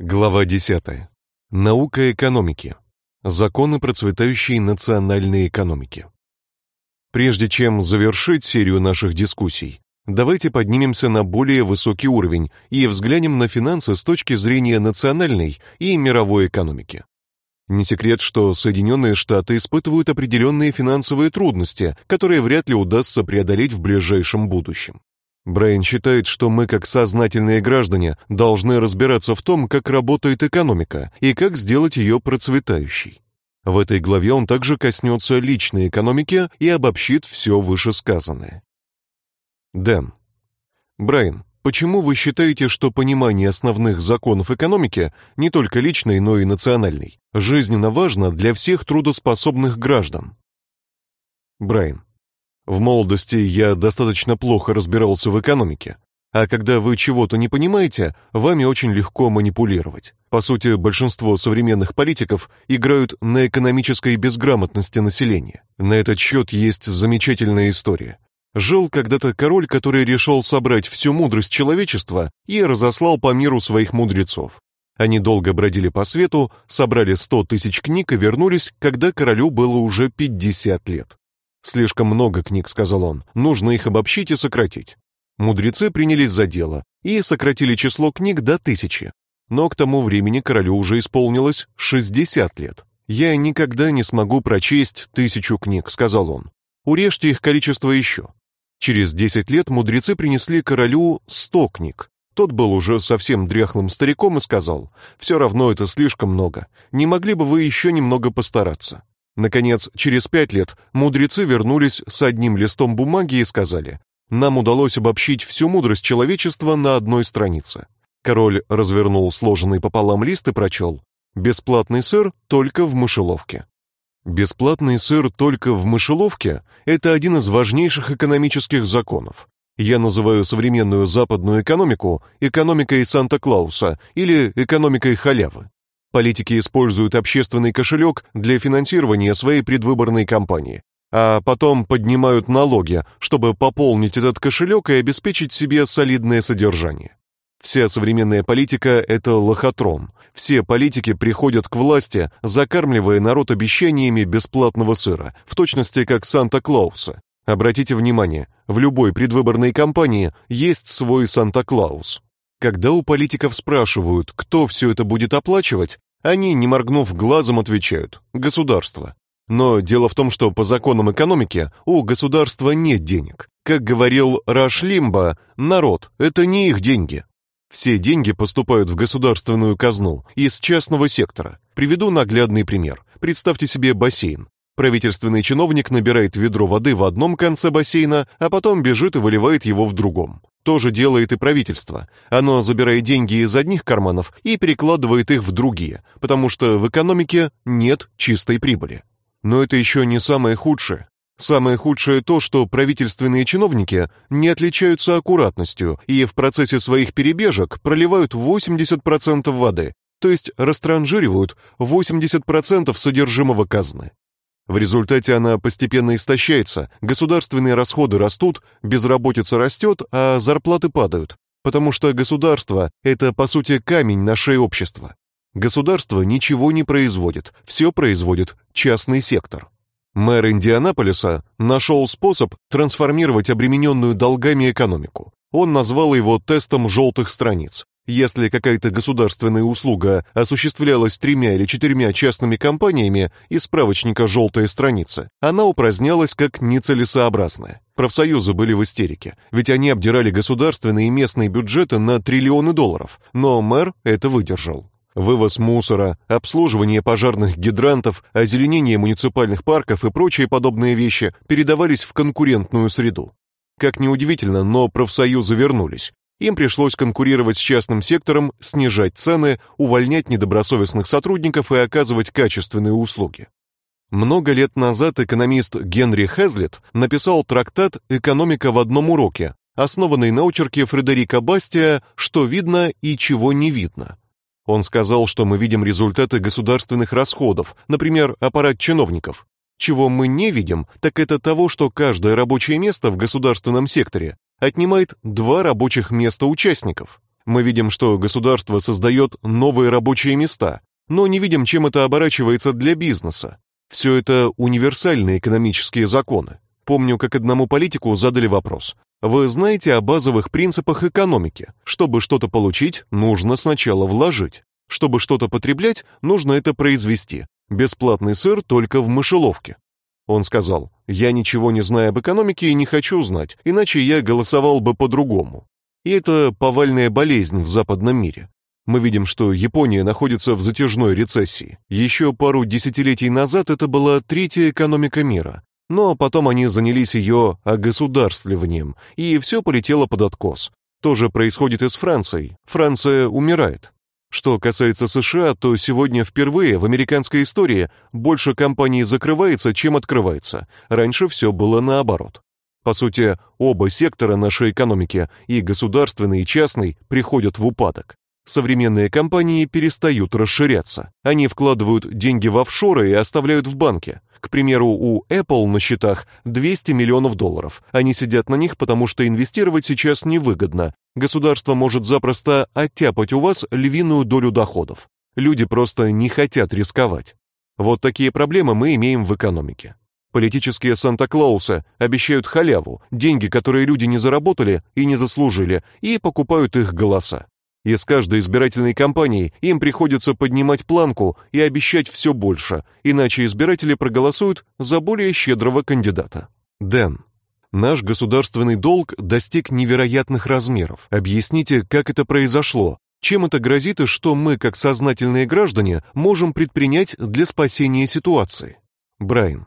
Глава 10. Наука экономики. Законы процветающей национальной экономики. Прежде чем завершить серию наших дискуссий, давайте поднимемся на более высокий уровень и взглянем на финансы с точки зрения национальной и мировой экономики. Не секрет, что Соединенные Штаты испытывают определенные финансовые трудности, которые вряд ли удастся преодолеть в ближайшем будущем. Брайан считает, что мы, как сознательные граждане, должны разбираться в том, как работает экономика и как сделать ее процветающей. В этой главе он также коснется личной экономики и обобщит все вышесказанное. Дэн. Брайан, почему вы считаете, что понимание основных законов экономики, не только личной, но и национальной, жизненно важно для всех трудоспособных граждан? Брайан. В молодости я достаточно плохо разбирался в экономике, а когда вы чего-то не понимаете, вами очень легко манипулировать. По сути, большинство современных политиков играют на экономической безграмотности населения. На этот счет есть замечательная история. Жил когда-то король, который решил собрать всю мудрость человечества и разослал по миру своих мудрецов. Они долго бродили по свету, собрали сто тысяч книг и вернулись, когда королю было уже 50 лет. Слишком много книг, сказал он. Нужно их обобщить и сократить. Мудрецы принялись за дело и сократили число книг до тысячи. Но к тому времени королю уже исполнилось 60 лет. Я никогда не смогу прочесть тысячу книг, сказал он. Урежьте их количество еще. Через 10 лет мудрецы принесли королю 100 книг. Тот был уже совсем дряхлым стариком и сказал: «Все равно это слишком много. Не могли бы вы еще немного постараться?" Наконец, через пять лет мудрецы вернулись с одним листом бумаги и сказали: "Нам удалось обобщить всю мудрость человечества на одной странице". Король развернул сложенный пополам лист и прочел: "Бесплатный сыр только в мышеловке". Бесплатный сыр только в мышеловке это один из важнейших экономических законов. Я называю современную западную экономику экономикой Санта-Клауса или экономикой халявы. Политики используют общественный кошелек для финансирования своей предвыборной кампании, а потом поднимают налоги, чтобы пополнить этот кошелек и обеспечить себе солидное содержание. Вся современная политика это лохотрон. Все политики приходят к власти, закармливая народ обещаниями бесплатного сыра, в точности как Санта-Клауса. Обратите внимание, в любой предвыборной кампании есть свой Санта-Клаус. Когда у политиков спрашивают, кто все это будет оплачивать, они, не моргнув глазом, отвечают: государство. Но дело в том, что по законам экономики у государства нет денег. Как говорил Раш Лимба, народ это не их деньги. Все деньги поступают в государственную казну из частного сектора. Приведу наглядный пример. Представьте себе бассейн. Правительственный чиновник набирает ведро воды в одном конце бассейна, а потом бежит и выливает его в другом. То же делает и правительство. Оно забирает деньги из одних карманов и перекладывает их в другие, потому что в экономике нет чистой прибыли. Но это еще не самое худшее. Самое худшее то, что правительственные чиновники не отличаются аккуратностью и в процессе своих перебежек проливают 80% воды, то есть растранжиривают 80% содержимого казны. В результате она постепенно истощается, государственные расходы растут, безработица растет, а зарплаты падают, потому что государство это по сути камень нашей общества. Государство ничего не производит, все производит частный сектор. Мэр Индианаполиса нашел способ трансформировать обремененную долгами экономику. Он назвал его тестом желтых страниц. Если какая-то государственная услуга осуществлялась тремя или четырьмя частными компаниями из справочника «Желтая страница», она упразднялась как нецелесообразная. Профсоюзы были в истерике, ведь они обдирали государственные и местные бюджеты на триллионы долларов, но мэр это выдержал. Вывоз мусора, обслуживание пожарных гидрантов, озеленение муниципальных парков и прочие подобные вещи передавались в конкурентную среду. Как ни удивительно, но профсоюзы вернулись, им пришлось конкурировать с частным сектором, снижать цены, увольнять недобросовестных сотрудников и оказывать качественные услуги. Много лет назад экономист Генри Хезлет написал трактат Экономика в одном уроке, основанный на очерке Фредерика Бастия Что видно и чего не видно. Он сказал, что мы видим результаты государственных расходов, например, аппарат чиновников. Чего мы не видим, так это того, что каждое рабочее место в государственном секторе отнимает два рабочих места участников. Мы видим, что государство создает новые рабочие места, но не видим, чем это оборачивается для бизнеса. Все это универсальные экономические законы. Помню, как одному политику задали вопрос: "Вы знаете о базовых принципах экономики? Чтобы что-то получить, нужно сначала вложить. Чтобы что-то потреблять, нужно это произвести. Бесплатный сыр только в мышеловке". Он сказал: "Я ничего не знаю об экономике и не хочу знать, иначе я голосовал бы по-другому". И это повальная болезнь в западном мире. Мы видим, что Япония находится в затяжной рецессии. Еще пару десятилетий назад это была третья экономика мира, но потом они занялись ее огосударствливанием, и все полетело под откос. То же происходит и с Францией. Франция умирает. Что касается США, то сегодня впервые в американской истории больше компаний закрывается, чем открывается. Раньше все было наоборот. По сути, оба сектора нашей экономики, и государственный, и частный, приходят в упадок. Современные компании перестают расширяться. Они вкладывают деньги в офшоры и оставляют в банке. К примеру, у Apple на счетах 200 миллионов долларов. Они сидят на них, потому что инвестировать сейчас невыгодно. Государство может запросто оттяпать у вас львиную долю доходов. Люди просто не хотят рисковать. Вот такие проблемы мы имеем в экономике. Политические Санта-Клауса обещают халяву, деньги, которые люди не заработали и не заслужили, и покупают их голоса. И с каждой избирательной кампанией им приходится поднимать планку и обещать все больше, иначе избиратели проголосуют за более щедрого кандидата. Дэн. Наш государственный долг достиг невероятных размеров. Объясните, как это произошло? Чем это грозит и что мы, как сознательные граждане, можем предпринять для спасения ситуации? Брайан.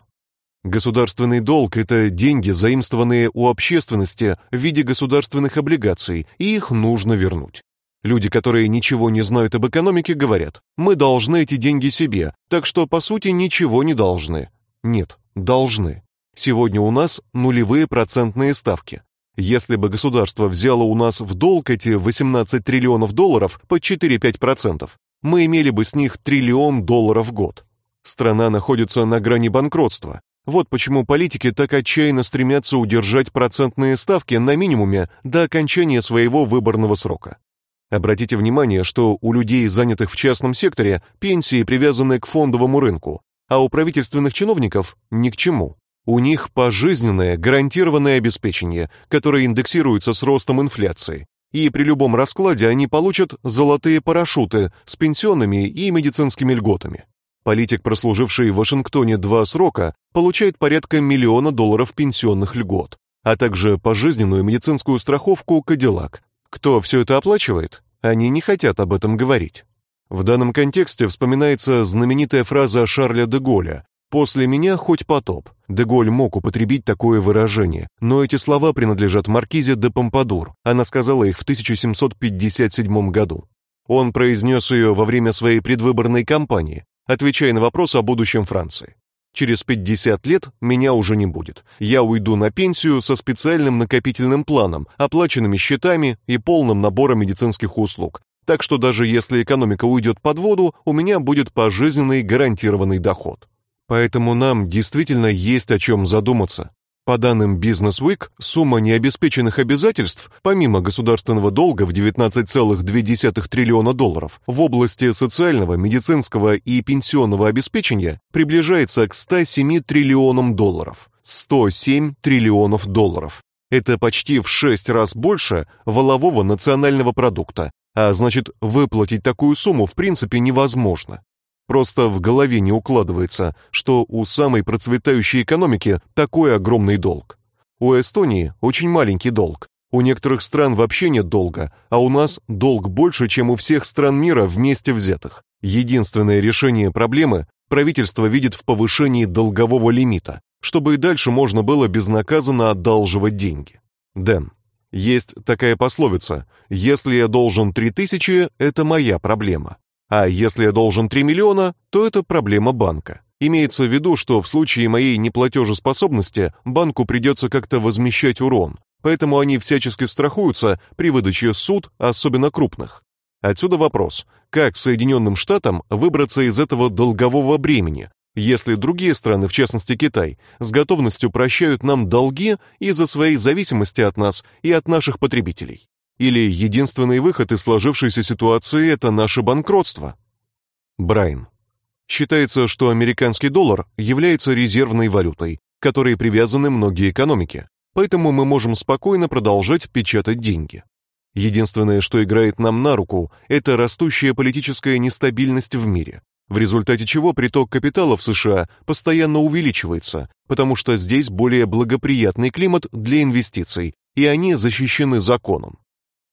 Государственный долг это деньги, заимствованные у общественности в виде государственных облигаций, и их нужно вернуть. Люди, которые ничего не знают об экономике, говорят: "Мы должны эти деньги себе". Так что по сути ничего не должны. Нет, должны. Сегодня у нас нулевые процентные ставки. Если бы государство взяло у нас в долг эти 18 триллионов долларов по 4-5%, мы имели бы с них триллион долларов в год. Страна находится на грани банкротства, вот почему политики так отчаянно стремятся удержать процентные ставки на минимуме до окончания своего выборного срока. Обратите внимание, что у людей, занятых в частном секторе, пенсии привязаны к фондовому рынку, а у правительственных чиновников ни к чему. У них пожизненное гарантированное обеспечение, которое индексируется с ростом инфляции. И при любом раскладе они получат золотые парашюты с пенсионными и медицинскими льготами. Политик, прослуживший в Вашингтоне два срока, получает порядка миллиона долларов пенсионных льгот, а также пожизненную медицинскую страховку Кадиллак. Кто все это оплачивает? Они не хотят об этом говорить. В данном контексте вспоминается знаменитая фраза Шарля де Голля: "После меня хоть потоп". Де Голь мог употребить такое выражение, но эти слова принадлежат маркизе де Помпадур. Она сказала их в 1757 году. Он произнес ее во время своей предвыборной кампании, отвечая на вопрос о будущем Франции. Через 50 лет меня уже не будет. Я уйду на пенсию со специальным накопительным планом, оплаченными счетами и полным набором медицинских услуг. Так что даже если экономика уйдет под воду, у меня будет пожизненный гарантированный доход. Поэтому нам действительно есть о чем задуматься. По данным Business Week, сумма необеспеченных обязательств, помимо государственного долга в 19,2 триллиона долларов, в области социального, медицинского и пенсионного обеспечения приближается к 107 триллионам долларов. 107 триллионов долларов. Это почти в 6 раз больше валового национального продукта, а значит, выплатить такую сумму в принципе невозможно. Просто в голове не укладывается, что у самой процветающей экономики такой огромный долг. У Эстонии очень маленький долг. У некоторых стран вообще нет долга, а у нас долг больше, чем у всех стран мира вместе взятых. Единственное решение проблемы правительство видит в повышении долгового лимита, чтобы и дальше можно было безнаказанно одалживать деньги. Дэн. Есть такая пословица: если я должен 3000, это моя проблема. А если я должен 3 миллиона, то это проблема банка. Имеется в виду, что в случае моей неплатежеспособности банку придется как-то возмещать урон. Поэтому они всячески страхуются при выдаче суд, особенно крупных. Отсюда вопрос: как Соединенным Штатам выбраться из этого долгового бремени, если другие страны, в частности Китай, с готовностью прощают нам долги из-за своей зависимости от нас и от наших потребителей? Или единственный выход из сложившейся ситуации – это наше банкротство? Брайан. Считается, что американский доллар является резервной валютой, которой привязаны многие экономики, поэтому мы можем спокойно продолжать печатать деньги. Единственное, что играет нам на руку, это растущая политическая нестабильность в мире, в результате чего приток капитала в США постоянно увеличивается, потому что здесь более благоприятный климат для инвестиций, и они защищены законом.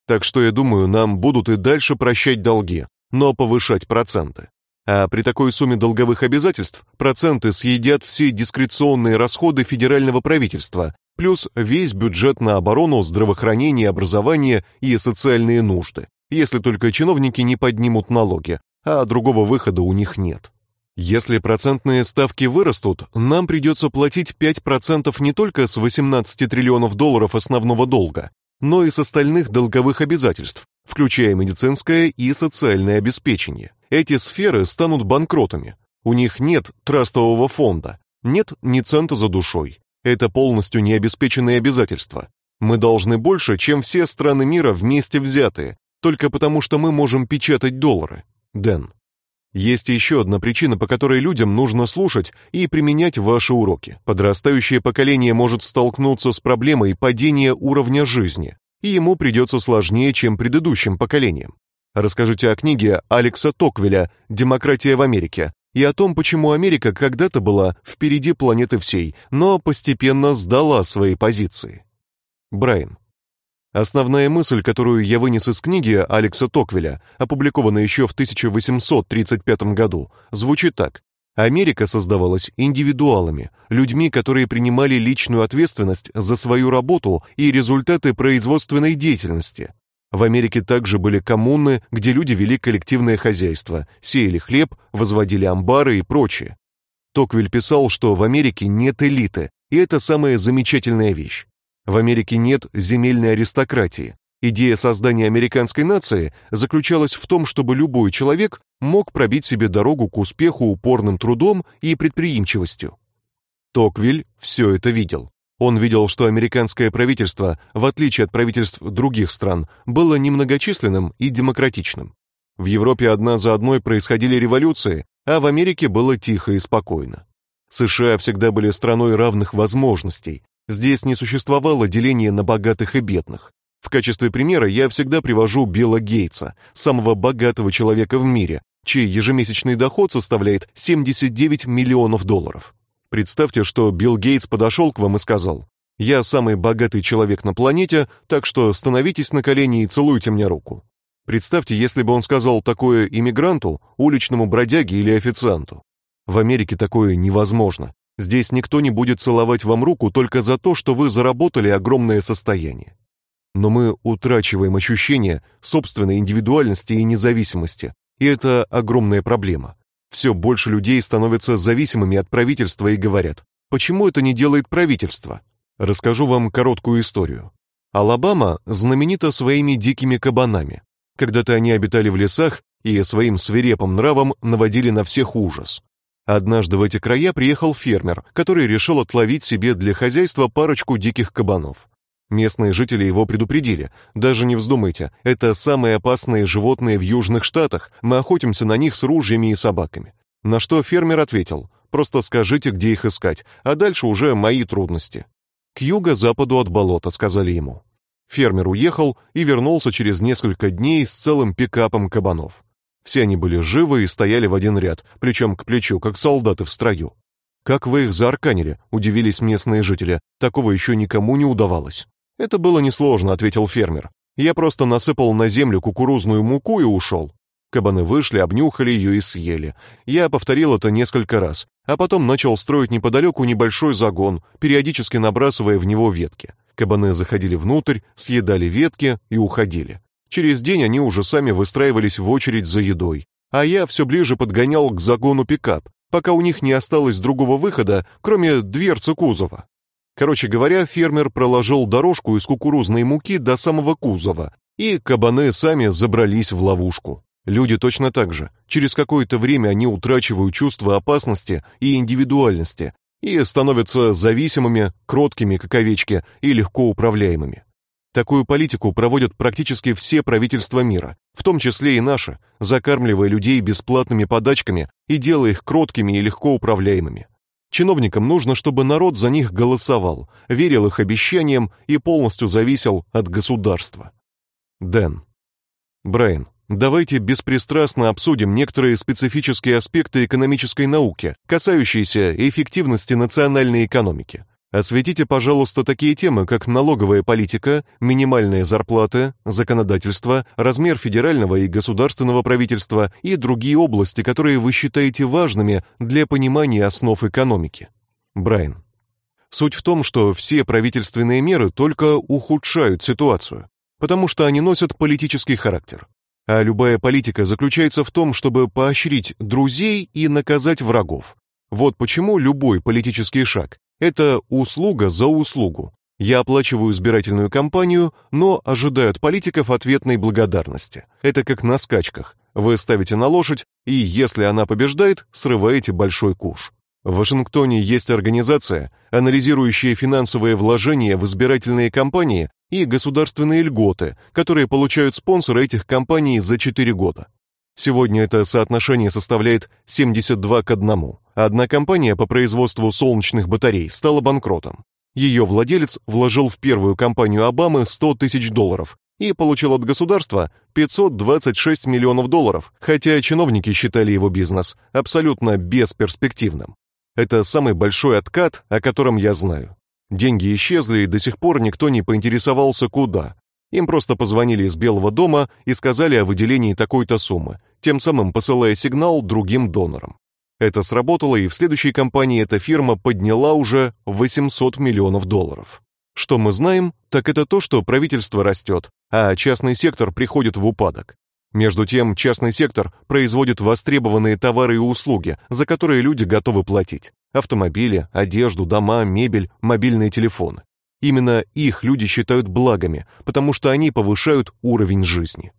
Так что я думаю, нам будут и дальше прощать долги, но повышать проценты. А при такой сумме долговых обязательств проценты съедят все дискреционные расходы федерального правительства, плюс весь бюджет на оборону, здравоохранение, образование и социальные нужды, если только чиновники не поднимут налоги, а другого выхода у них нет. Если процентные ставки вырастут, нам придется платить 5% не только с 18 триллионов долларов основного долга, но и с остальных долговых обязательств, включая медицинское и социальное обеспечение. Эти сферы станут банкротами. У них нет трастового фонда, нет ни цента за душой. Это полностью необеспеченные обязательства. Мы должны больше, чем все страны мира вместе взятые, только потому что мы можем печатать доллары. Дэн. Есть еще одна причина, по которой людям нужно слушать и применять ваши уроки. Подрастающее поколение может столкнуться с проблемой падения уровня жизни, и ему придется сложнее, чем предыдущим поколениям. Расскажите о книге Алекса Токвеля «Демократия в Америке», и о том, почему Америка когда-то была впереди планеты всей, но постепенно сдала свои позиции. Брайан. Основная мысль, которую я вынес из книги Алекса Токвеля, опубликованной еще в 1835 году, звучит так: Америка создавалась индивидуалами, людьми, которые принимали личную ответственность за свою работу и результаты производственной деятельности, в Америке также были коммуны, где люди вели коллективное хозяйство, сеяли хлеб, возводили амбары и прочее. Токвиль писал, что в Америке нет элиты, и это самая замечательная вещь. В Америке нет земельной аристократии. Идея создания американской нации заключалась в том, чтобы любой человек мог пробить себе дорогу к успеху упорным трудом и предприимчивостью. Токвиль все это видел. Он видел, что американское правительство, в отличие от правительств других стран, было немногочисленным и демократичным. В Европе одна за одной происходили революции, а в Америке было тихо и спокойно. США всегда были страной равных возможностей. Здесь не существовало деления на богатых и бедных. В качестве примера я всегда привожу Билла Гейтса, самого богатого человека в мире, чей ежемесячный доход составляет 79 миллионов долларов. Представьте, что Билл Гейтс подошел к вам и сказал: "Я самый богатый человек на планете, так что становитесь на колени и целуйте мне руку". Представьте, если бы он сказал такое иммигранту, уличному бродяге или официанту. В Америке такое невозможно. Здесь никто не будет целовать вам руку только за то, что вы заработали огромное состояние. Но мы утрачиваем ощущение собственной индивидуальности и независимости, и это огромная проблема. Все больше людей становятся зависимыми от правительства и говорят: "Почему это не делает правительство?" Расскажу вам короткую историю. Алабама знаменита своими дикими кабанами. Когда-то они обитали в лесах и своим свирепым нравом наводили на всех ужас. Однажды в эти края приехал фермер, который решил отловить себе для хозяйства парочку диких кабанов. Местные жители его предупредили: "Даже не вздумайте, это самые опасные животные в южных штатах. Мы охотимся на них с ружьями и собаками". На что фермер ответил: "Просто скажите, где их искать, а дальше уже мои трудности". К юго-западу от болота, сказали ему. Фермер уехал и вернулся через несколько дней с целым пикапом кабанов. Все они были живы и стояли в один ряд, плечом к плечу, как солдаты в строю. Как вы их заарканили? удивились местные жители. Такого еще никому не удавалось. Это было несложно, ответил фермер. Я просто насыпал на землю кукурузную муку и ушел. Кабаны вышли, обнюхали ее и съели. Я повторил это несколько раз, а потом начал строить неподалеку небольшой загон, периодически набрасывая в него ветки. Кабаны заходили внутрь, съедали ветки и уходили. Через день они уже сами выстраивались в очередь за едой, а я все ближе подгонял к загону пикап, пока у них не осталось другого выхода, кроме дверцы кузова. Короче говоря, фермер проложил дорожку из кукурузной муки до самого кузова, и кабаны сами забрались в ловушку. Люди точно так же. Через какое-то время они утрачивают чувство опасности и индивидуальности и становятся зависимыми, кроткими, как овечки, и легко управляемыми. Такую политику проводят практически все правительства мира, в том числе и наше, закармливая людей бесплатными подачками и делая их кроткими и легко управляемыми. Чиновникам нужно, чтобы народ за них голосовал, верил их обещаниям и полностью зависел от государства. Дэн. Брайан, давайте беспристрастно обсудим некоторые специфические аспекты экономической науки, касающиеся эффективности национальной экономики. Осветите, пожалуйста, такие темы, как налоговая политика, минимальная зарплата, законодательство, размер федерального и государственного правительства и другие области, которые вы считаете важными для понимания основ экономики. Брайан. Суть в том, что все правительственные меры только ухудшают ситуацию, потому что они носят политический характер. А любая политика заключается в том, чтобы поощрить друзей и наказать врагов. Вот почему любой политический шаг это услуга за услугу. Я оплачиваю избирательную кампанию, но ожидаю от политиков ответной благодарности. Это как на скачках. Вы ставите на лошадь, и если она побеждает, срываете большой куш. В Вашингтоне есть организация, анализирующая финансовые вложения в избирательные кампании и государственные льготы, которые получают спонсоры этих кампаний за 4 года. Сегодня это соотношение составляет 72 к 1. Одна компания по производству солнечных батарей стала банкротом. Ее владелец вложил в первую компанию Обамы 100 тысяч долларов и получил от государства 526 миллионов долларов, хотя чиновники считали его бизнес абсолютно бесперспективным. Это самый большой откат, о котором я знаю. Деньги исчезли, и до сих пор никто не поинтересовался куда. Им просто позвонили из Белого дома и сказали о выделении такой-то суммы, тем самым посылая сигнал другим донорам. Это сработало, и в следующей кампании эта фирма подняла уже 800 миллионов долларов. Что мы знаем, так это то, что правительство растет, а частный сектор приходит в упадок. Между тем, частный сектор производит востребованные товары и услуги, за которые люди готовы платить: автомобили, одежду, дома, мебель, мобильные телефоны. Именно их люди считают благами, потому что они повышают уровень жизни.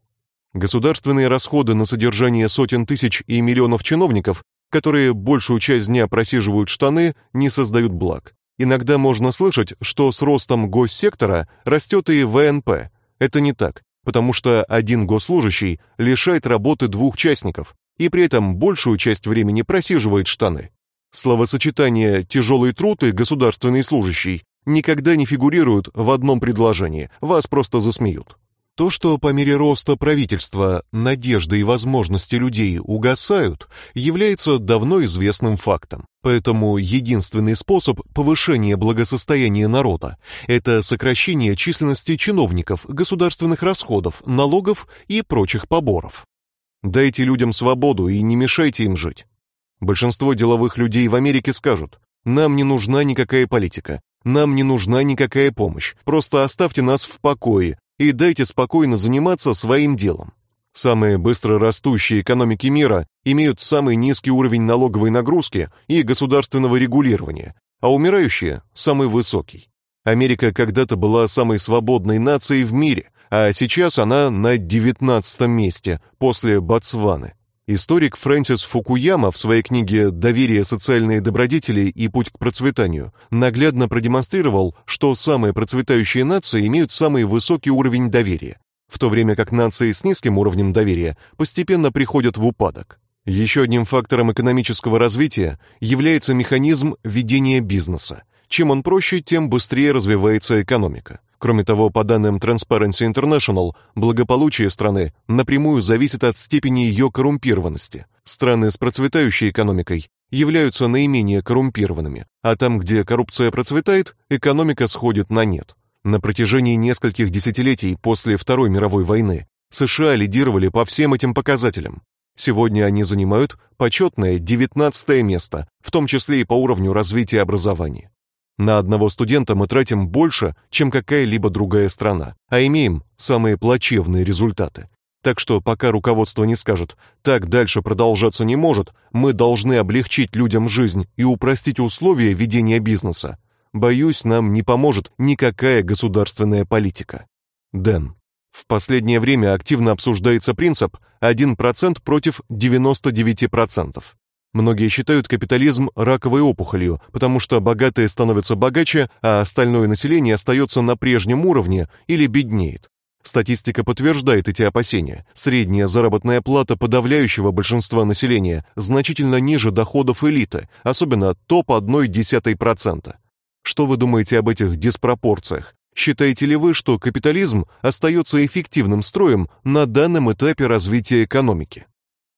Государственные расходы на содержание сотен тысяч и миллионов чиновников, которые большую часть дня просиживают штаны, не создают благ. Иногда можно слышать, что с ростом госсектора растет и ВНП. Это не так, потому что один госслужащий лишает работы двух частников и при этом большую часть времени просиживает штаны. Словосочетание тяжелый труд и государственный служащий никогда не фигурируют в одном предложении. Вас просто засмеют. То, что по мере роста правительства надежды и возможности людей угасают, является давно известным фактом. Поэтому единственный способ повышения благосостояния народа это сокращение численности чиновников, государственных расходов, налогов и прочих поборов. Дайте людям свободу и не мешайте им жить. Большинство деловых людей в Америке скажут: "Нам не нужна никакая политика, нам не нужна никакая помощь. Просто оставьте нас в покое, и дайте спокойно заниматься своим делом. Самые быстро растущие экономики мира имеют самый низкий уровень налоговой нагрузки и государственного регулирования, а умирающие самый высокий. Америка когда-то была самой свободной нацией в мире, а сейчас она на девятнадцатом месте после Ботсваны. Историк Фрэнсис Фукуяма в своей книге Доверие, социальные добродетели и путь к процветанию наглядно продемонстрировал, что самые процветающие нации имеют самый высокий уровень доверия, в то время как нации с низким уровнем доверия постепенно приходят в упадок. Еще одним фактором экономического развития является механизм ведения бизнеса. Чем он проще, тем быстрее развивается экономика. Кроме того, по данным Transparency International, благополучие страны напрямую зависит от степени ее коррумпированности. Страны с процветающей экономикой являются наименее коррумпированными, а там, где коррупция процветает, экономика сходит на нет. На протяжении нескольких десятилетий после Второй мировой войны США лидировали по всем этим показателям. Сегодня они занимают почетное 19 место, в том числе и по уровню развития образования. На одного студента мы тратим больше, чем какая-либо другая страна, а имеем самые плачевные результаты. Так что пока руководство не скажет: "Так дальше продолжаться не может, мы должны облегчить людям жизнь и упростить условия ведения бизнеса", боюсь, нам не поможет никакая государственная политика. Дэн. В последнее время активно обсуждается принцип 1% против 99%. Многие считают капитализм раковой опухолью, потому что богатые становятся богаче, а остальное население остается на прежнем уровне или беднеет. Статистика подтверждает эти опасения. Средняя заработная плата подавляющего большинства населения значительно ниже доходов элиты, особенно топ-1,1%. Что вы думаете об этих диспропорциях? Считаете ли вы, что капитализм остается эффективным строем на данном этапе развития экономики?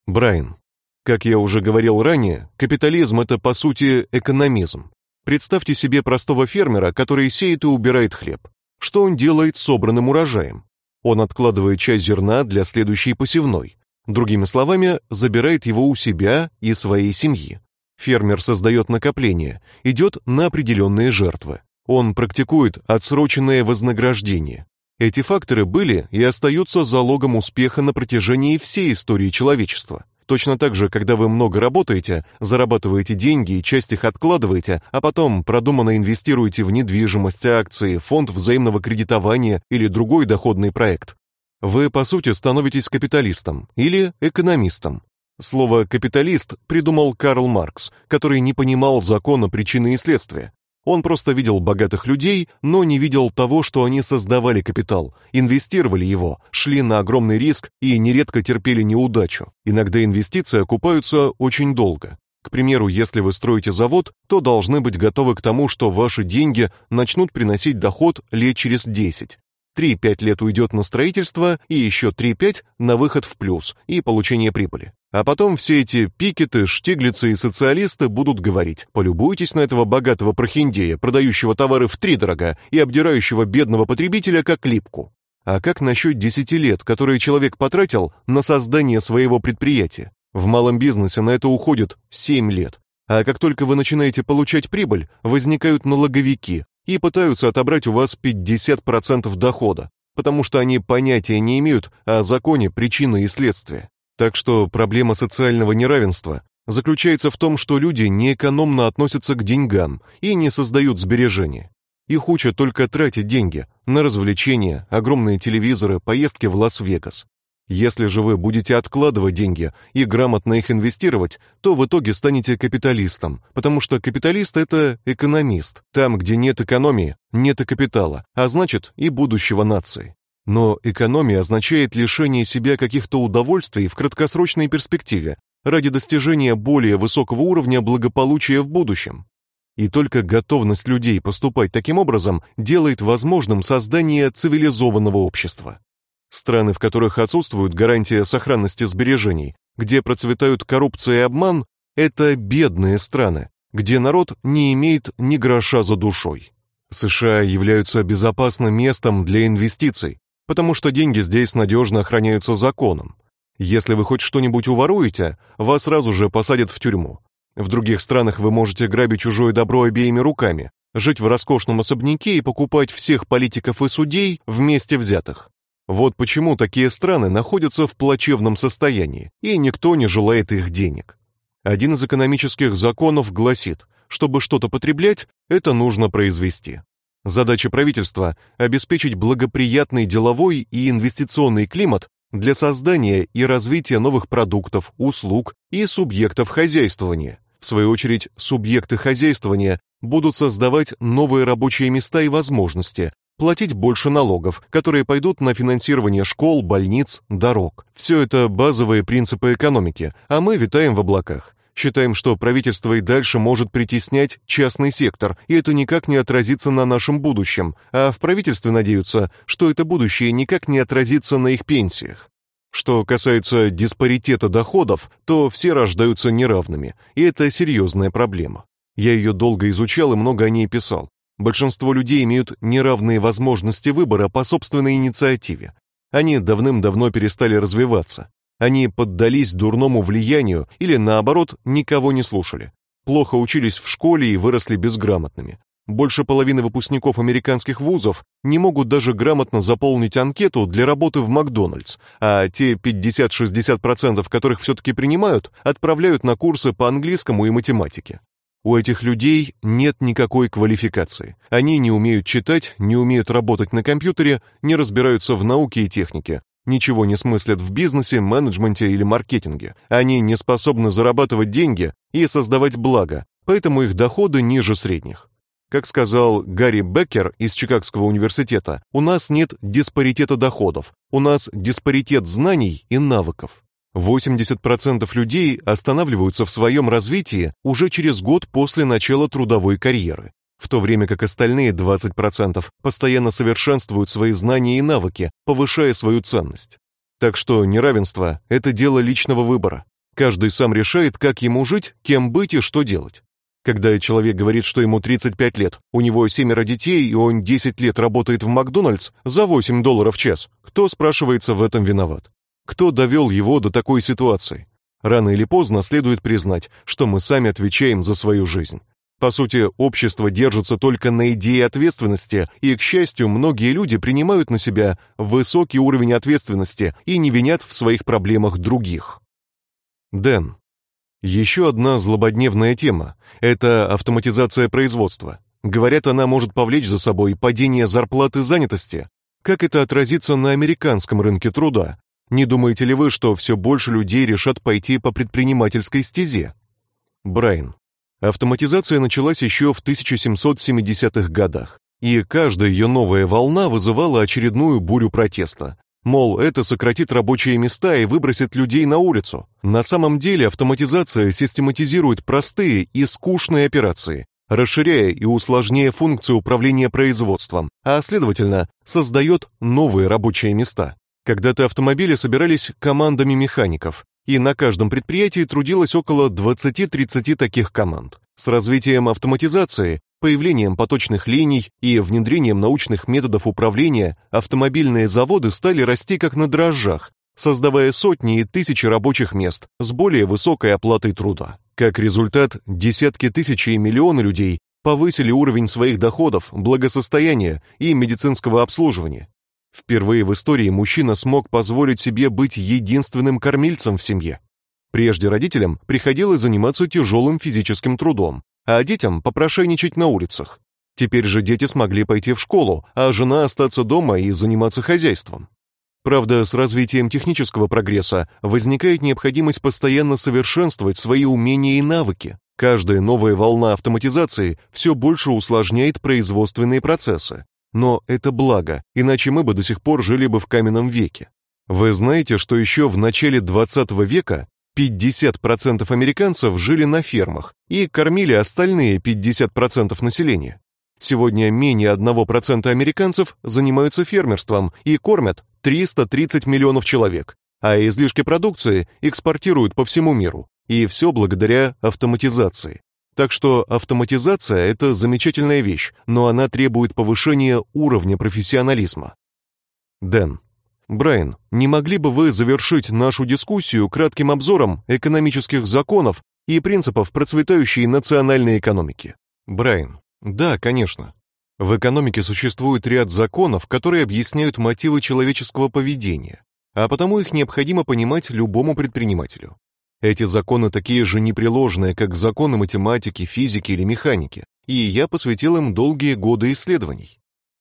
Брайан как я уже говорил ранее, капитализм это по сути экономизм. Представьте себе простого фермера, который сеет и убирает хлеб. Что он делает с собранным урожаем? Он откладывает часть зерна для следующей посевной. Другими словами, забирает его у себя и своей семьи. Фермер создает накопление, идет на определенные жертвы. Он практикует отсроченное вознаграждение. Эти факторы были и остаются залогом успеха на протяжении всей истории человечества. Точно так же, когда вы много работаете, зарабатываете деньги и часть их откладываете, а потом продуманно инвестируете в недвижимость, акции, фонд взаимного кредитования или другой доходный проект. Вы по сути становитесь капиталистом или экономистом. Слово капиталист придумал Карл Маркс, который не понимал закона причины и следствия. Он просто видел богатых людей, но не видел того, что они создавали капитал, инвестировали его, шли на огромный риск и нередко терпели неудачу. Иногда инвестиции окупаются очень долго. К примеру, если вы строите завод, то должны быть готовы к тому, что ваши деньги начнут приносить доход лет через 10. 3-5 лет уйдет на строительство и еще 3-5 на выход в плюс и получение прибыли. А потом все эти пикеты, штиглицы и социалисты будут говорить: "Полюбуйтесь на этого богатого прохиндея, продающего товары в три дорога и обдирающего бедного потребителя как липку". А как насчет 10 лет, которые человек потратил на создание своего предприятия? В малом бизнесе на это уходит 7 лет. А как только вы начинаете получать прибыль, возникают налоговики, и пытаются отобрать у вас 50% дохода, потому что они понятия не имеют о законе причины и следствия. Так что проблема социального неравенства заключается в том, что люди неэкономно относятся к деньгам и не создают сбережения. Их учат только тратить деньги на развлечения, огромные телевизоры, поездки в Лас-Вегас. Если же вы будете откладывать деньги и грамотно их инвестировать, то в итоге станете капиталистом, потому что капиталист это экономист. Там, где нет экономии, нет и капитала, а значит и будущего нации. Но экономия означает лишение себя каких-то удовольствий в краткосрочной перспективе ради достижения более высокого уровня благополучия в будущем. И только готовность людей поступать таким образом делает возможным создание цивилизованного общества. Страны, в которых отсутствует гарантия сохранности сбережений, где процветают коррупция и обман, это бедные страны, где народ не имеет ни гроша за душой. США являются безопасным местом для инвестиций, потому что деньги здесь надежно охраняются законом. Если вы хоть что-нибудь уворуете, вас сразу же посадят в тюрьму. В других странах вы можете грабить чужое добро обеими руками, жить в роскошном особняке и покупать всех политиков и судей вместе взятых. Вот почему такие страны находятся в плачевном состоянии, и никто не желает их денег. Один из экономических законов гласит, чтобы что-то потреблять, это нужно произвести. Задача правительства обеспечить благоприятный деловой и инвестиционный климат для создания и развития новых продуктов, услуг и субъектов хозяйствования. В свою очередь, субъекты хозяйствования будут создавать новые рабочие места и возможности, платить больше налогов, которые пойдут на финансирование школ, больниц, дорог. Все это базовые принципы экономики, а мы витаем в облаках. Считаем, что правительство и дальше может притеснять частный сектор, и это никак не отразится на нашем будущем, а в правительстве надеются, что это будущее никак не отразится на их пенсиях. Что касается диспаритета доходов, то все рождаются неравными, и это серьезная проблема. Я ее долго изучал и много о ней писал. Большинство людей имеют неравные возможности выбора по собственной инициативе. Они давным-давно перестали развиваться. Они поддались дурному влиянию или наоборот, никого не слушали. Плохо учились в школе и выросли безграмотными. Больше половины выпускников американских вузов не могут даже грамотно заполнить анкету для работы в Макдональдс, а те 50-60%, которых все таки принимают, отправляют на курсы по английскому и математике. У этих людей нет никакой квалификации. Они не умеют читать, не умеют работать на компьютере, не разбираются в науке и технике. ничего не смыслят в бизнесе, менеджменте или маркетинге. Они не способны зарабатывать деньги и создавать благо, поэтому их доходы ниже средних. Как сказал Гарри Беккер из Чикагского университета, у нас нет диспаритета доходов, у нас диспаритет знаний и навыков. 80% людей останавливаются в своем развитии уже через год после начала трудовой карьеры, в то время как остальные 20% постоянно совершенствуют свои знания и навыки, повышая свою ценность. Так что неравенство это дело личного выбора. Каждый сам решает, как ему жить, кем быть и что делать. Когда человек говорит, что ему 35 лет, у него семеро детей и он 10 лет работает в Макдональдс за 8 долларов в час, кто, спрашивается, в этом виноват? Кто довел его до такой ситуации? Рано или поздно следует признать, что мы сами отвечаем за свою жизнь. По сути, общество держится только на идее ответственности, и, к счастью, многие люди принимают на себя высокий уровень ответственности и не винят в своих проблемах других. Дэн. Еще одна злободневная тема это автоматизация производства. Говорят, она может повлечь за собой падение зарплаты занятости. Как это отразится на американском рынке труда? Не думаете ли вы, что все больше людей решат пойти по предпринимательской стезе? Брайан. Автоматизация началась еще в 1770-х годах, и каждая ее новая волна вызывала очередную бурю протеста. Мол, это сократит рабочие места и выбросит людей на улицу. На самом деле автоматизация систематизирует простые и скучные операции, расширяя и усложняя функцию управления производством, а следовательно, создает новые рабочие места. Когда-то автомобили собирались командами механиков, и на каждом предприятии трудилось около 20-30 таких команд. С развитием автоматизации Появлением поточных линий и внедрением научных методов управления автомобильные заводы стали расти как на дрожжах, создавая сотни и тысячи рабочих мест с более высокой оплатой труда. Как результат, десятки тысяч и миллионы людей повысили уровень своих доходов, благосостояния и медицинского обслуживания. Впервые в истории мужчина смог позволить себе быть единственным кормильцем в семье. Прежде родителям приходилось заниматься тяжелым физическим трудом, а детям попрошайничать на улицах. Теперь же дети смогли пойти в школу, а жена остаться дома и заниматься хозяйством. Правда, с развитием технического прогресса возникает необходимость постоянно совершенствовать свои умения и навыки. Каждая новая волна автоматизации все больше усложняет производственные процессы. Но это благо, иначе мы бы до сих пор жили бы в каменном веке. Вы знаете, что еще в начале 20 века 50% американцев жили на фермах и кормили остальные 50% населения. Сегодня менее 1% американцев занимаются фермерством и кормят 330 миллионов человек, а излишки продукции экспортируют по всему миру, и все благодаря автоматизации. Так что автоматизация это замечательная вещь, но она требует повышения уровня профессионализма. Дэн Брайан, не могли бы вы завершить нашу дискуссию кратким обзором экономических законов и принципов процветающей национальной экономики? Брайан. Да, конечно. В экономике существует ряд законов, которые объясняют мотивы человеческого поведения, а потому их необходимо понимать любому предпринимателю. Эти законы такие же непреложные, как законы математики, физики или механики, и я посвятил им долгие годы исследований.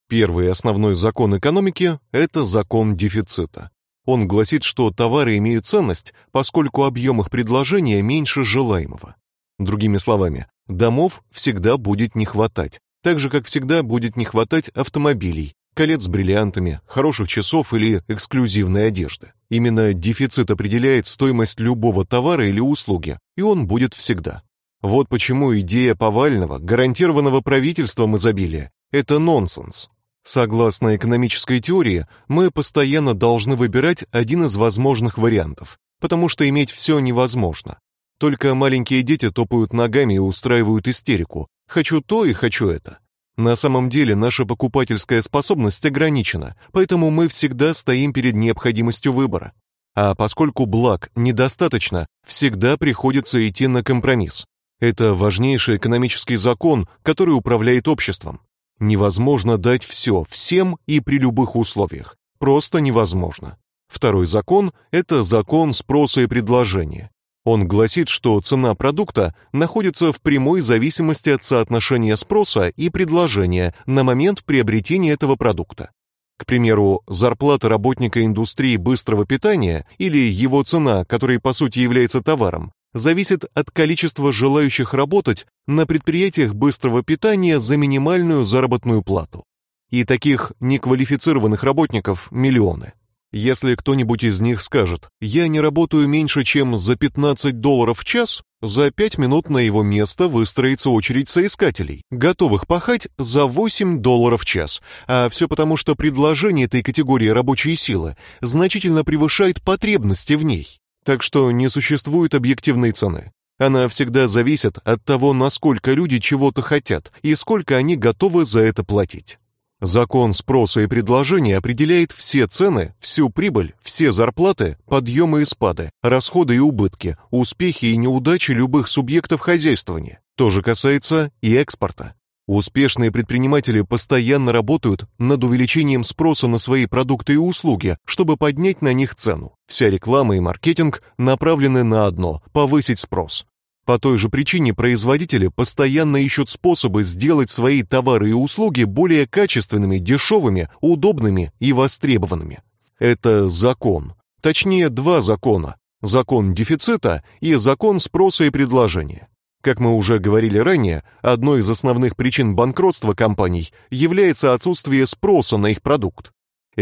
Первый основной закон экономики это закон дефицита. Он гласит, что товары имеют ценность, поскольку объем их предложения меньше желаемого. Другими словами, домов всегда будет не хватать, так же как всегда будет не хватать автомобилей, колец с бриллиантами, хороших часов или эксклюзивной одежды. Именно дефицит определяет стоимость любого товара или услуги, и он будет всегда. Вот почему идея повального, гарантированного правительством изобилия это нонсенс. Согласно экономической теории, мы постоянно должны выбирать один из возможных вариантов, потому что иметь все невозможно. Только маленькие дети топают ногами и устраивают истерику. Хочу то и хочу это. На самом деле наша покупательская способность ограничена, поэтому мы всегда стоим перед необходимостью выбора. А поскольку благ недостаточно, всегда приходится идти на компромисс. Это важнейший экономический закон, который управляет обществом. Невозможно дать все всем и при любых условиях. Просто невозможно. Второй закон это закон спроса и предложения. Он гласит, что цена продукта находится в прямой зависимости от соотношения спроса и предложения на момент приобретения этого продукта. К примеру, зарплата работника индустрии быстрого питания или его цена, которая по сути является товаром, зависит от количества желающих работать на предприятиях быстрого питания за минимальную заработную плату. И таких неквалифицированных работников миллионы. Если кто-нибудь из них скажет: "Я не работаю меньше, чем за 15 долларов в час", за 5 минут на его место выстроится очередь соискателей, готовых пахать за 8 долларов в час. А все потому, что предложение этой категории рабочей силы значительно превышает потребности в ней. Так что не существует объективной цены. Она всегда зависит от того, насколько люди чего-то хотят и сколько они готовы за это платить. Закон спроса и предложения определяет все цены, всю прибыль, все зарплаты, подъемы и спады, расходы и убытки, успехи и неудачи любых субъектов хозяйствования. То же касается и экспорта. Успешные предприниматели постоянно работают над увеличением спроса на свои продукты и услуги, чтобы поднять на них цену. Вся реклама и маркетинг направлены на одно повысить спрос. По той же причине производители постоянно ищут способы сделать свои товары и услуги более качественными, дешевыми, удобными и востребованными. Это закон. Точнее, два закона: закон дефицита и закон спроса и предложения. Как мы уже говорили ранее, одной из основных причин банкротства компаний является отсутствие спроса на их продукт.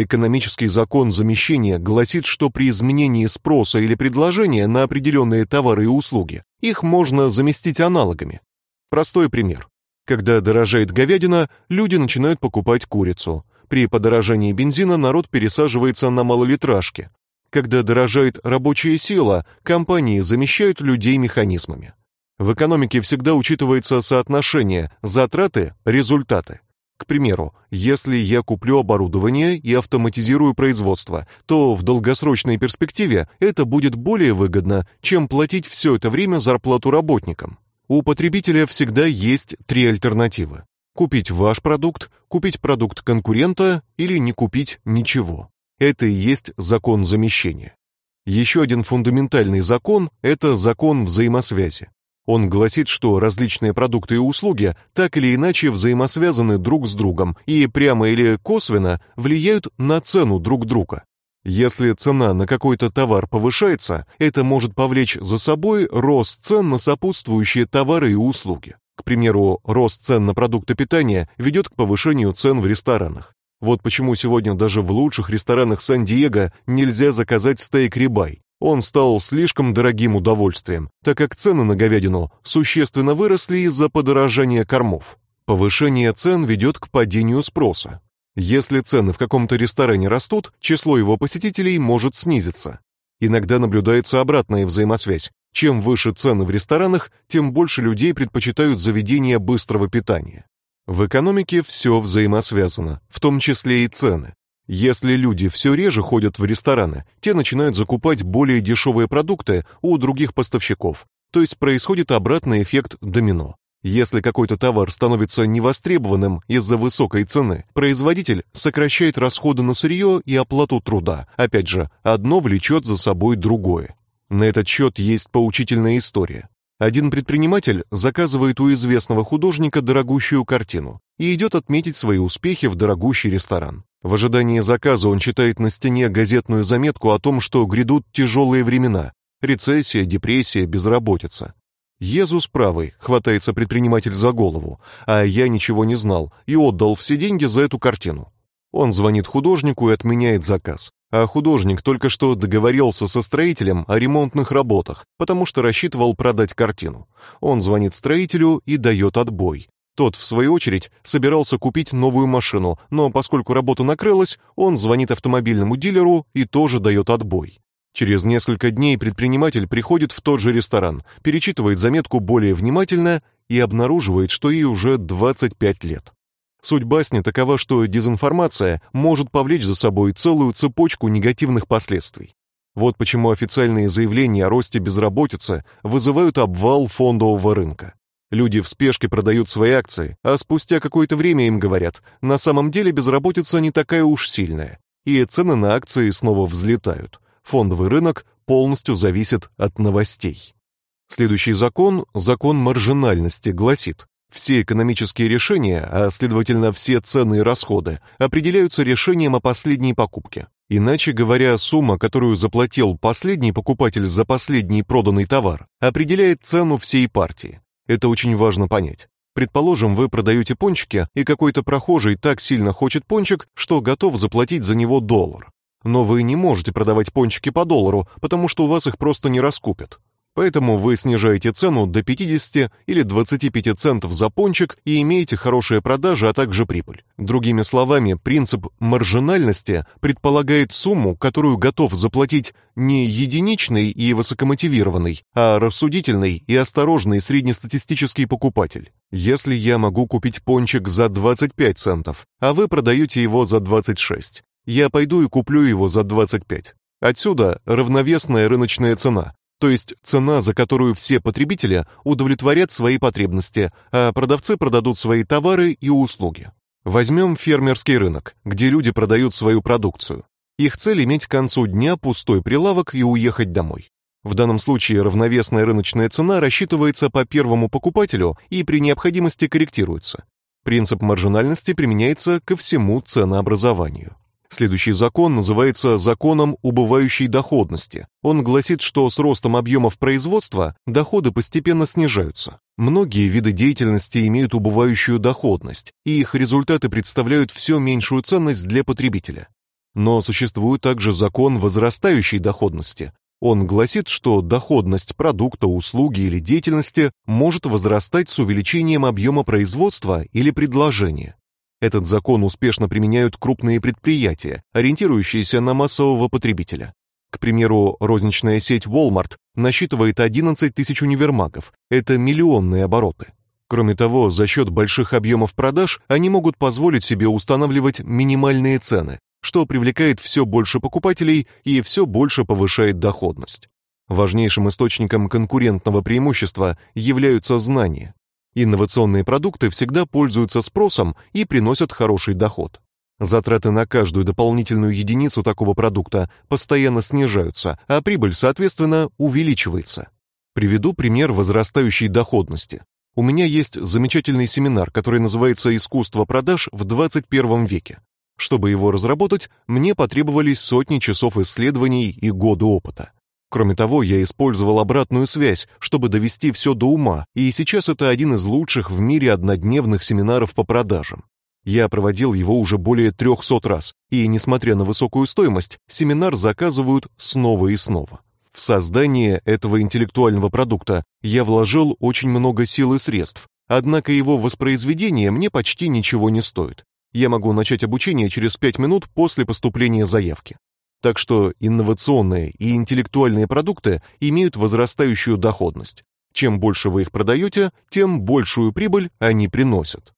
Экономический закон замещения гласит, что при изменении спроса или предложения на определенные товары и услуги их можно заместить аналогами. Простой пример. Когда дорожает говядина, люди начинают покупать курицу. При подорожании бензина народ пересаживается на малолитражки. Когда дорожает рабочая сила, компании замещают людей механизмами. В экономике всегда учитывается соотношение затраты-результаты. К примеру, если я куплю оборудование и автоматизирую производство, то в долгосрочной перспективе это будет более выгодно, чем платить все это время зарплату работникам. У потребителя всегда есть три альтернативы: купить ваш продукт, купить продукт конкурента или не купить ничего. Это и есть закон замещения. Еще один фундаментальный закон это закон взаимосвязи. Он гласит, что различные продукты и услуги так или иначе взаимосвязаны друг с другом и прямо или косвенно влияют на цену друг друга. Если цена на какой-то товар повышается, это может повлечь за собой рост цен на сопутствующие товары и услуги. К примеру, рост цен на продукты питания ведет к повышению цен в ресторанах. Вот почему сегодня даже в лучших ресторанах Сан-Диего нельзя заказать стейк рибай, он стал слишком дорогим удовольствием, так как цены на говядину существенно выросли из-за подорожания кормов. Повышение цен ведет к падению спроса. Если цены в каком-то ресторане растут, число его посетителей может снизиться. Иногда наблюдается обратная взаимосвязь. Чем выше цены в ресторанах, тем больше людей предпочитают заведения быстрого питания. В экономике все взаимосвязано, в том числе и цены. Если люди все реже ходят в рестораны, те начинают закупать более дешевые продукты у других поставщиков. То есть происходит обратный эффект домино. Если какой-то товар становится невостребованным из-за высокой цены, производитель сокращает расходы на сырье и оплату труда. Опять же, одно влечет за собой другое. На этот счет есть поучительная история. Один предприниматель заказывает у известного художника дорогущую картину и идет отметить свои успехи в дорогущий ресторан. В ожидании заказа он читает на стене газетную заметку о том, что грядут тяжелые времена: рецессия, депрессия, безработица. Езус правый, хватается предприниматель за голову, а я ничего не знал и отдал все деньги за эту картину. Он звонит художнику и отменяет заказ. А художник только что договорился со строителем о ремонтных работах, потому что рассчитывал продать картину. Он звонит строителю и дает отбой. Тот, в свою очередь, собирался купить новую машину, но поскольку работа накрылась, он звонит автомобильному дилеру и тоже дает отбой. Через несколько дней предприниматель приходит в тот же ресторан, перечитывает заметку более внимательно и обнаруживает, что ей уже 25 лет. Суть басни такова, что дезинформация может повлечь за собой целую цепочку негативных последствий. Вот почему официальные заявления о росте безработицы вызывают обвал фондового рынка. Люди в спешке продают свои акции, а спустя какое-то время им говорят: "На самом деле безработица не такая уж сильная". И цены на акции снова взлетают. Фондовый рынок полностью зависит от новостей. Следующий закон, закон маржинальности, гласит: Все экономические решения, а следовательно все цены и расходы, определяются решением о последней покупке. Иначе говоря, сумма, которую заплатил последний покупатель за последний проданный товар, определяет цену всей партии. Это очень важно понять. Предположим, вы продаете пончики, и какой-то прохожий так сильно хочет пончик, что готов заплатить за него доллар. Но вы не можете продавать пончики по доллару, потому что у вас их просто не раскупят. Поэтому вы снижаете цену до 50 или 25 центов за пончик и имеете хорошие продажи, а также прибыль. Другими словами, принцип маржинальности предполагает сумму, которую готов заплатить не единичный и высокомотивированный, а рассудительный и осторожный среднестатистический покупатель. Если я могу купить пончик за 25 центов, а вы продаете его за 26, я пойду и куплю его за 25. Отсюда равновесная рыночная цена, то есть цена, за которую все потребители удовлетворят свои потребности, а продавцы продадут свои товары и услуги. Возьмем фермерский рынок, где люди продают свою продукцию. Их цель иметь к концу дня пустой прилавок и уехать домой. В данном случае равновесная рыночная цена рассчитывается по первому покупателю и при необходимости корректируется. Принцип маржинальности применяется ко всему ценообразованию. Следующий закон называется законом убывающей доходности. Он гласит, что с ростом объемов производства доходы постепенно снижаются. Многие виды деятельности имеют убывающую доходность, и их результаты представляют все меньшую ценность для потребителя. Но существует также закон возрастающей доходности. Он гласит, что доходность продукта, услуги или деятельности может возрастать с увеличением объема производства или предложения. Этот закон успешно применяют крупные предприятия, ориентирующиеся на массового потребителя. К примеру, розничная сеть Walmart насчитывает 11 тысяч универмагов. Это миллионные обороты. Кроме того, за счет больших объемов продаж они могут позволить себе устанавливать минимальные цены, что привлекает все больше покупателей и все больше повышает доходность. Важнейшим источником конкурентного преимущества являются знания. Инновационные продукты всегда пользуются спросом и приносят хороший доход. Затраты на каждую дополнительную единицу такого продукта постоянно снижаются, а прибыль, соответственно, увеличивается. Приведу пример возрастающей доходности. У меня есть замечательный семинар, который называется Искусство продаж в 21 веке. Чтобы его разработать, мне потребовались сотни часов исследований и годы опыта. Кроме того, я использовал обратную связь, чтобы довести все до ума, и сейчас это один из лучших в мире однодневных семинаров по продажам. Я проводил его уже более 300 раз, и несмотря на высокую стоимость, семинар заказывают снова и снова. В создание этого интеллектуального продукта я вложил очень много сил и средств, однако его воспроизведение мне почти ничего не стоит. Я могу начать обучение через 5 минут после поступления заявки. Так что инновационные и интеллектуальные продукты имеют возрастающую доходность. Чем больше вы их продаете, тем большую прибыль они приносят.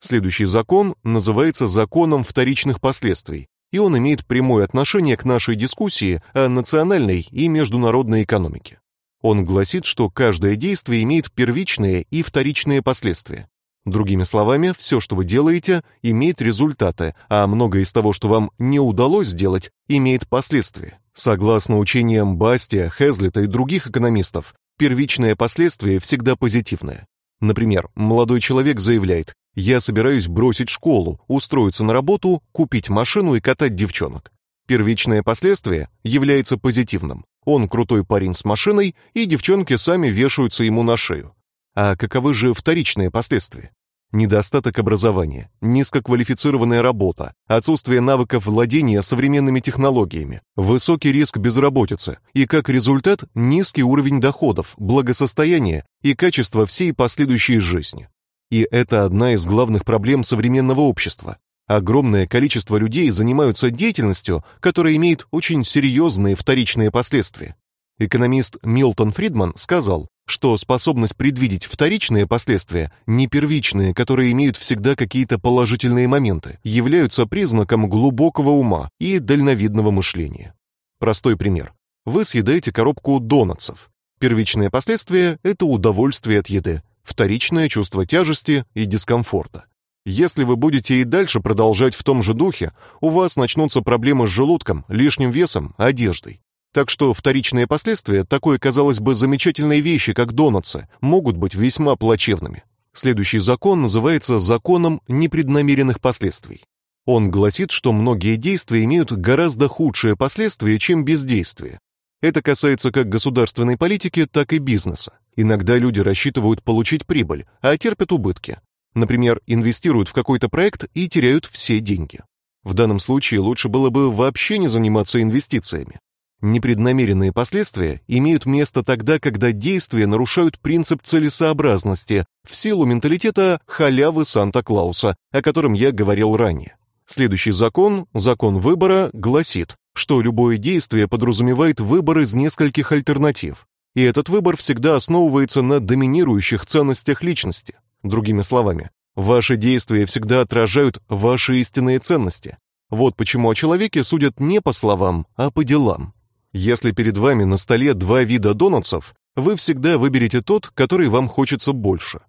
Следующий закон называется законом вторичных последствий, и он имеет прямое отношение к нашей дискуссии о национальной и международной экономике. Он гласит, что каждое действие имеет первичные и вторичные последствия. Другими словами, все, что вы делаете, имеет результаты, а многое из того, что вам не удалось сделать, имеет последствия. Согласно учениям Бастия, Хезлета и других экономистов, первичное последствие всегда позитивное. Например, молодой человек заявляет: "Я собираюсь бросить школу, устроиться на работу, купить машину и катать девчонок". Первичное последствие является позитивным. Он крутой парень с машиной, и девчонки сами вешаются ему на шею. А каковы же вторичные последствия? Недостаток образования, низкоквалифицированная работа, отсутствие навыков владения современными технологиями, высокий риск безработицы и как результат низкий уровень доходов, благосостояния и качества всей последующей жизни. И это одна из главных проблем современного общества. Огромное количество людей занимаются деятельностью, которая имеет очень серьезные вторичные последствия. Экономист Милтон Фридман сказал, что способность предвидеть вторичные последствия, не первичные, которые имеют всегда какие-то положительные моменты, являются признаком глубокого ума и дальновидного мышления. Простой пример. Вы съедаете коробку донатсов. Первичные последствия это удовольствие от еды, вторичное чувство тяжести и дискомфорта. Если вы будете и дальше продолжать в том же духе, у вас начнутся проблемы с желудком, лишним весом, одеждой. Так что вторичные последствия такой, казалось бы, замечательной вещи, как донатсы, могут быть весьма плачевными. Следующий закон называется законом непреднамеренных последствий. Он гласит, что многие действия имеют гораздо худшие последствия, чем бездействие. Это касается как государственной политики, так и бизнеса. Иногда люди рассчитывают получить прибыль, а терпят убытки. Например, инвестируют в какой-то проект и теряют все деньги. В данном случае лучше было бы вообще не заниматься инвестициями. Непреднамеренные последствия имеют место тогда, когда действия нарушают принцип целесообразности в силу менталитета халявы Санта-Клауса, о котором я говорил ранее. Следующий закон, закон выбора, гласит, что любое действие подразумевает выбор из нескольких альтернатив, и этот выбор всегда основывается на доминирующих ценностях личности. Другими словами, ваши действия всегда отражают ваши истинные ценности. Вот почему о человеке судят не по словам, а по делам. Если перед вами на столе два вида донатсов, вы всегда выберете тот, который вам хочется больше.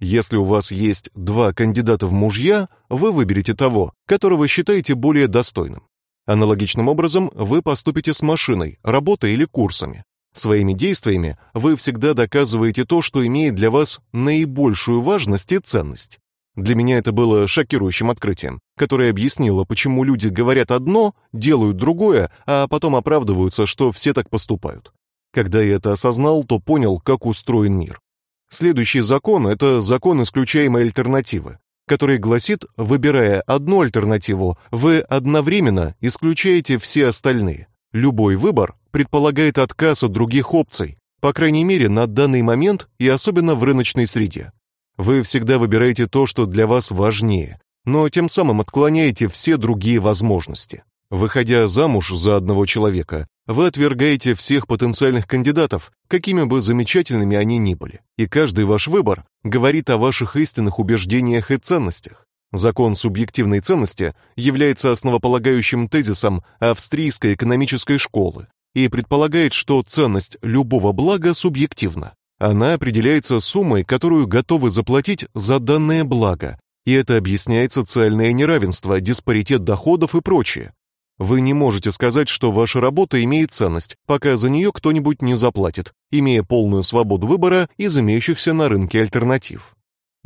Если у вас есть два кандидата в мужья, вы выберете того, которого считаете более достойным. Аналогичным образом вы поступите с машиной, работой или курсами. Своими действиями вы всегда доказываете то, что имеет для вас наибольшую важность и ценность. Для меня это было шокирующим открытием, которое объяснило, почему люди говорят одно, делают другое, а потом оправдываются, что все так поступают. Когда я это осознал, то понял, как устроен мир. Следующий закон это закон исключаемой альтернативы, который гласит: выбирая одну альтернативу, вы одновременно исключаете все остальные. Любой выбор предполагает отказ от других опций, по крайней мере, на данный момент и особенно в рыночной среде. Вы всегда выбираете то, что для вас важнее, но тем самым отклоняете все другие возможности. Выходя замуж за одного человека, вы отвергаете всех потенциальных кандидатов, какими бы замечательными они ни были. И каждый ваш выбор говорит о ваших истинных убеждениях и ценностях. Закон субъективной ценности является основополагающим тезисом австрийской экономической школы, и предполагает, что ценность любого блага субъективна. Она определяется суммой, которую готовы заплатить за данное благо, и это объясняет социальное неравенство, диспаритет доходов и прочее. Вы не можете сказать, что ваша работа имеет ценность, пока за нее кто-нибудь не заплатит, имея полную свободу выбора из имеющихся на рынке альтернатив.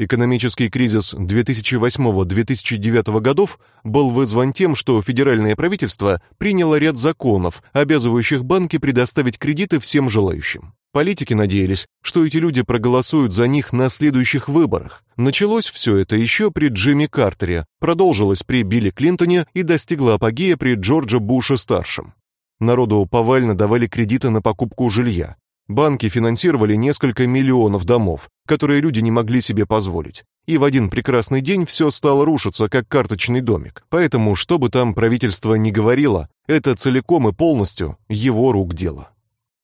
Экономический кризис 2008-2009 годов был вызван тем, что федеральное правительство приняло ряд законов, обязывающих банки предоставить кредиты всем желающим. Политики надеялись, что эти люди проголосуют за них на следующих выборах. Началось все это еще при Джимми Картере, продолжилось при Билли Клинтоне и достигло апогея при Джордже Буше старшем. Народу повально давали кредиты на покупку жилья. Банки финансировали несколько миллионов домов, которые люди не могли себе позволить. И в один прекрасный день все стало рушиться, как карточный домик. Поэтому, что бы там правительство ни говорило, это целиком и полностью его рук дело.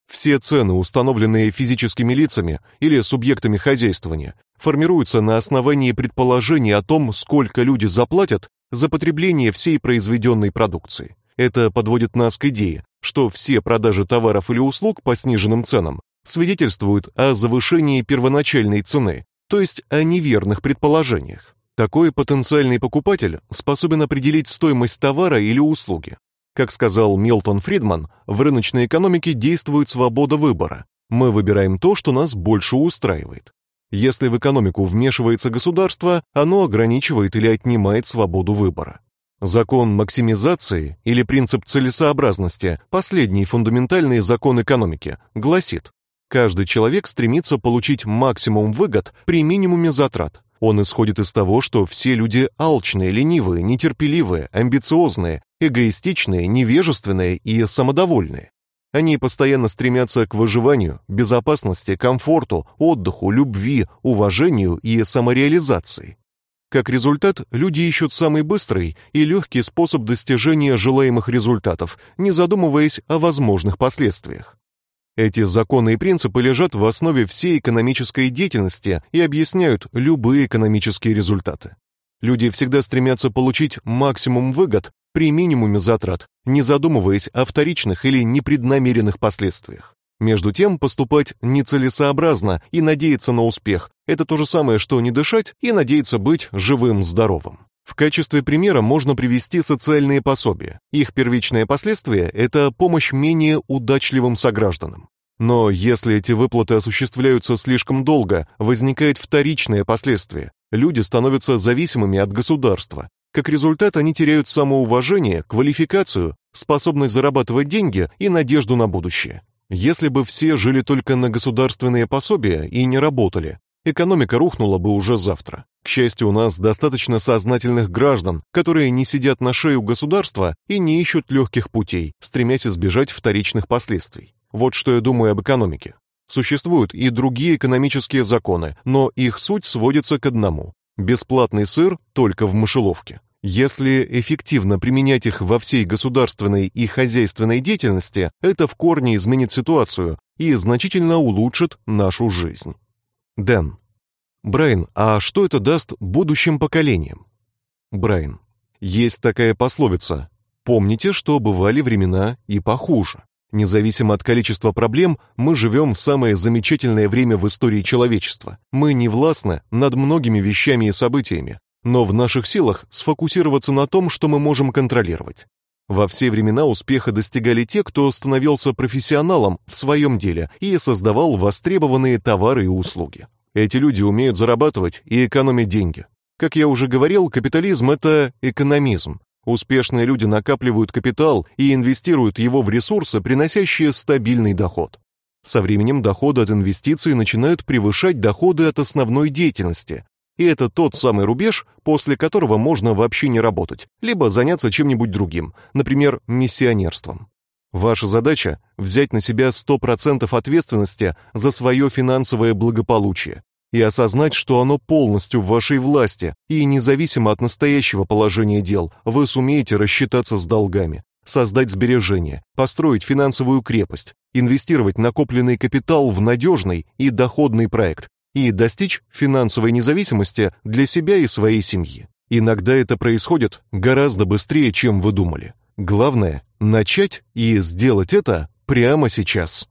Все цены, установленные физическими лицами или субъектами хозяйствования, формируются на основании предположений о том, сколько люди заплатят за потребление всей произведенной продукции. Это подводит нас к идее, что все продажи товаров или услуг по сниженным ценам свидетельствуют о завышении первоначальной цены, то есть о неверных предположениях. Такой потенциальный покупатель способен определить стоимость товара или услуги. Как сказал Милтон Фридман, в рыночной экономике действует свобода выбора. Мы выбираем то, что нас больше устраивает. Если в экономику вмешивается государство, оно ограничивает или отнимает свободу выбора. Закон максимизации или принцип целесообразности, последний фундаментальный закон экономики, гласит: каждый человек стремится получить максимум выгод при минимуме затрат. Он исходит из того, что все люди алчные, ленивые, нетерпеливые, амбициозные, эгоистичные, невежественные и самодовольные. Они постоянно стремятся к выживанию, безопасности, комфорту, отдыху, любви, уважению и самореализации. Как результат, люди ищут самый быстрый и легкий способ достижения желаемых результатов, не задумываясь о возможных последствиях. Эти законы и принципы лежат в основе всей экономической деятельности и объясняют любые экономические результаты. Люди всегда стремятся получить максимум выгод при минимуме затрат, не задумываясь о вторичных или непреднамеренных последствиях. Между тем, поступать нецелесообразно и надеяться на успех это то же самое, что не дышать и надеяться быть живым, здоровым. В качестве примера можно привести социальные пособия. Их первичное последствие это помощь менее удачливым согражданам. Но если эти выплаты осуществляются слишком долго, возникает вторичное последствие. Люди становятся зависимыми от государства. Как результат, они теряют самоуважение, квалификацию, способность зарабатывать деньги и надежду на будущее. Если бы все жили только на государственные пособия и не работали, экономика рухнула бы уже завтра. К счастью, у нас достаточно сознательных граждан, которые не сидят на шее у государства и не ищут легких путей, стремясь избежать вторичных последствий. Вот что я думаю об экономике. Существуют и другие экономические законы, но их суть сводится к одному: бесплатный сыр только в мышеловке. Если эффективно применять их во всей государственной и хозяйственной деятельности, это в корне изменит ситуацию и значительно улучшит нашу жизнь. Дэн. Брайан, а что это даст будущим поколениям? Брайан. Есть такая пословица: помните, что бывали времена и похуже. Независимо от количества проблем, мы живем в самое замечательное время в истории человечества. Мы не властны над многими вещами и событиями, но в наших силах сфокусироваться на том, что мы можем контролировать. Во все времена успеха достигали те, кто становился профессионалом в своем деле и создавал востребованные товары и услуги. Эти люди умеют зарабатывать и экономить деньги. Как я уже говорил, капитализм это экономизм. Успешные люди накапливают капитал и инвестируют его в ресурсы, приносящие стабильный доход. Со временем доходы от инвестиций начинают превышать доходы от основной деятельности, и это тот самый рубеж, после которого можно вообще не работать, либо заняться чем-нибудь другим, например, миссионерством. Ваша задача взять на себя 100% ответственности за свое финансовое благополучие и осознать, что оно полностью в вашей власти, и независимо от настоящего положения дел, вы сумеете рассчитаться с долгами, создать сбережения, построить финансовую крепость, инвестировать накопленный капитал в надежный и доходный проект, и достичь финансовой независимости для себя и своей семьи. Иногда это происходит гораздо быстрее, чем вы думали. Главное начать и сделать это прямо сейчас.